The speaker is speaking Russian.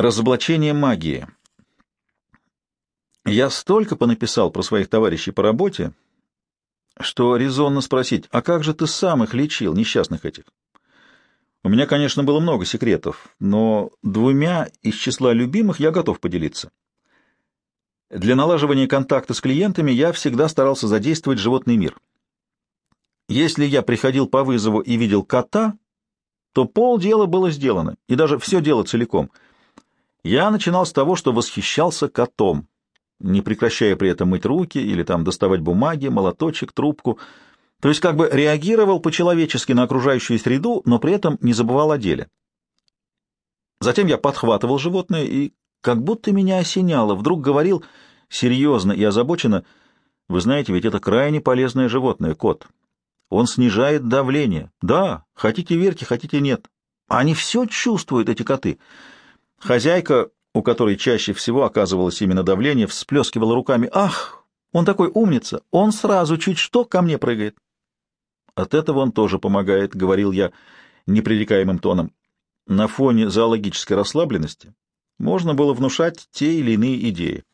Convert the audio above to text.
Разоблачение магии. Я столько понаписал про своих товарищей по работе, что резонно спросить, а как же ты сам их лечил, несчастных этих? У меня, конечно, было много секретов, но двумя из числа любимых я готов поделиться. Для налаживания контакта с клиентами я всегда старался задействовать животный мир. Если я приходил по вызову и видел кота, то полдела было сделано, и даже все дело целиком — я начинал с того, что восхищался котом, не прекращая при этом мыть руки или там доставать бумаги, молоточек, трубку, то есть как бы реагировал по-человечески на окружающую среду, но при этом не забывал о деле. Затем я подхватывал животное и, как будто меня осеняло, вдруг говорил серьезно и озабоченно, «Вы знаете, ведь это крайне полезное животное, кот. Он снижает давление. Да, хотите верьте, хотите нет. Они все чувствуют, эти коты». Хозяйка, у которой чаще всего оказывалось именно давление, всплескивала руками. «Ах, он такой умница! Он сразу чуть что ко мне прыгает!» «От этого он тоже помогает», — говорил я непререкаемым тоном. На фоне зоологической расслабленности можно было внушать те или иные идеи.